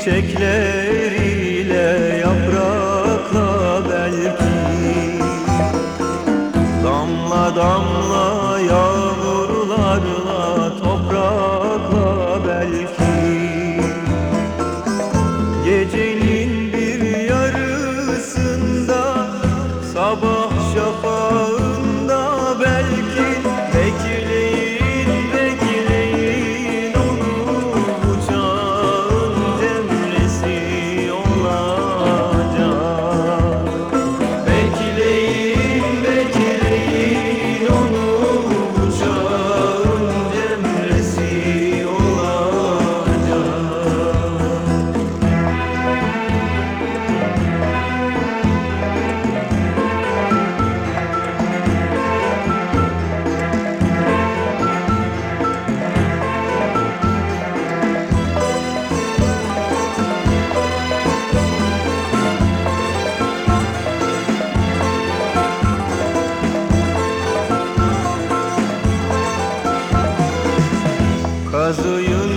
çiçekleriyle yaprakla belki. Damla damla Arzuyu